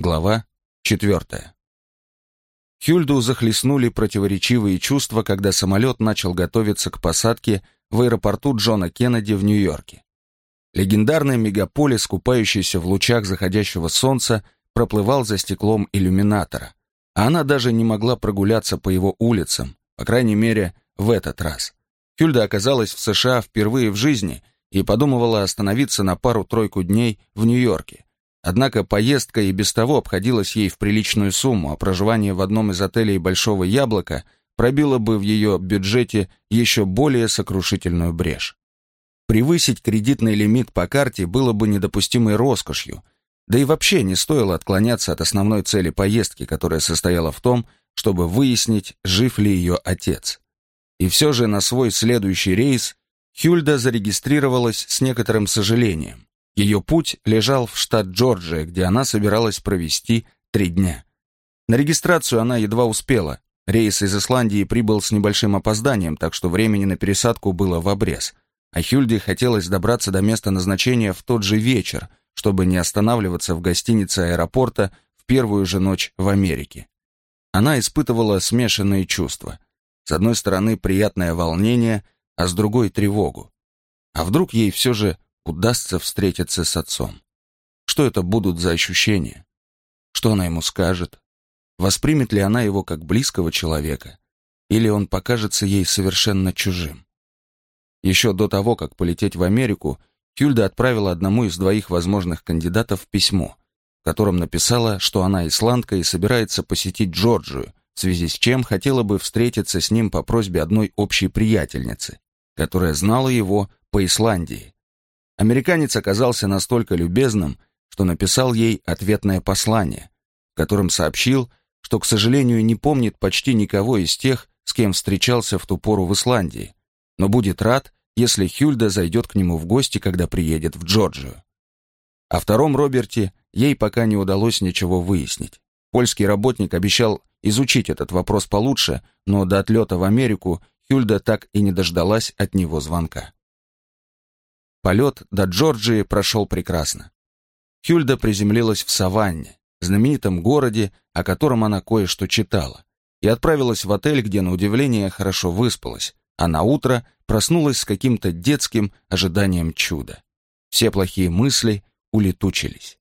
Глава четвертая. Хюльду захлестнули противоречивые чувства, когда самолет начал готовиться к посадке в аэропорту Джона Кеннеди в Нью-Йорке. Легендарный мегаполис, купающийся в лучах заходящего солнца, проплывал за стеклом иллюминатора, а она даже не могла прогуляться по его улицам, по крайней мере, в этот раз. Хюльда оказалась в США впервые в жизни и подумывала остановиться на пару-тройку дней в Нью-Йорке. Однако поездка и без того обходилась ей в приличную сумму, а проживание в одном из отелей «Большого яблока» пробило бы в ее бюджете еще более сокрушительную брешь. Превысить кредитный лимит по карте было бы недопустимой роскошью, да и вообще не стоило отклоняться от основной цели поездки, которая состояла в том, чтобы выяснить, жив ли ее отец. И все же на свой следующий рейс Хюльда зарегистрировалась с некоторым сожалением. Ее путь лежал в штат Джорджия, где она собиралась провести три дня. На регистрацию она едва успела. Рейс из Исландии прибыл с небольшим опозданием, так что времени на пересадку было в обрез. А Хюльде хотелось добраться до места назначения в тот же вечер, чтобы не останавливаться в гостинице аэропорта в первую же ночь в Америке. Она испытывала смешанные чувства. С одной стороны, приятное волнение, а с другой — тревогу. А вдруг ей все же удастся встретиться с отцом. Что это будут за ощущения? Что она ему скажет? Воспримет ли она его как близкого человека? Или он покажется ей совершенно чужим? Еще до того, как полететь в Америку, Хюльда отправила одному из двоих возможных кандидатов письмо, в котором написала, что она исландка и собирается посетить Джорджию, в связи с чем хотела бы встретиться с ним по просьбе одной общей приятельницы, которая знала его по Исландии Американец оказался настолько любезным, что написал ей ответное послание, в котором сообщил, что, к сожалению, не помнит почти никого из тех, с кем встречался в ту пору в Исландии, но будет рад, если Хюльда зайдет к нему в гости, когда приедет в Джорджию. О втором Роберте ей пока не удалось ничего выяснить. Польский работник обещал изучить этот вопрос получше, но до отлета в Америку Хюльда так и не дождалась от него звонка. Полет до Джорджии прошел прекрасно. Хюльда приземлилась в Саванне, знаменитом городе, о котором она кое-что читала, и отправилась в отель, где, на удивление, хорошо выспалась, а на утро проснулась с каким-то детским ожиданием чуда. Все плохие мысли улетучились.